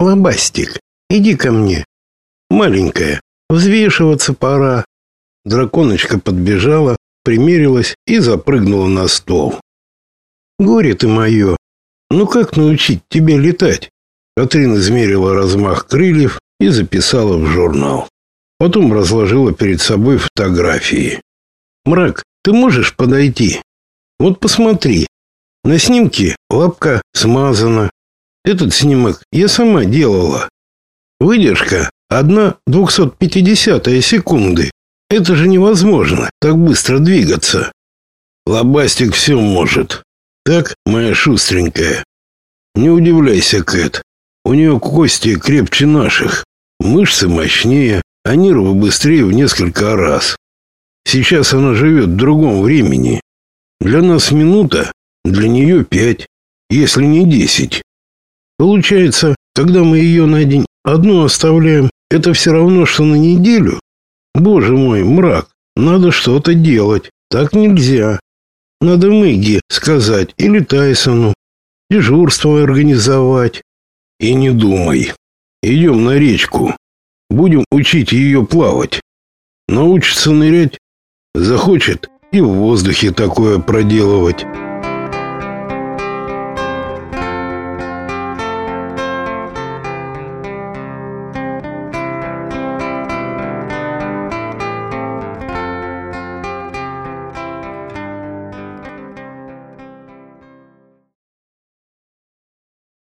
Лобастик, иди ко мне. Маленькая, взвешиваться пора. Драконочка подбежала, примерилась и запрыгнула на стол. Горе ты мое, ну как научить тебя летать? Катрин измерила размах крыльев и записала в журнал. Потом разложила перед собой фотографии. Мрак, ты можешь подойти? Вот посмотри. На снимке лапка смазана. Этот снимок я сама делала. Выдержка одна двухсот-пятидесятая секунды. Это же невозможно так быстро двигаться. Лобастик все может. Так, моя шустренькая. Не удивляйся, Кэт. У нее кости крепче наших, мышцы мощнее, а нервы быстрее в несколько раз. Сейчас она живет в другом времени. Для нас минута, для нее пять, если не десять. Получается, когда мы ее на день одну оставляем, это все равно, что на неделю? Боже мой, мрак, надо что-то делать. Так нельзя. Надо Мэгги сказать или Тайсону. Дежурство организовать. И не думай. Идем на речку. Будем учить ее плавать. Научится нырять, захочет и в воздухе такое проделывать.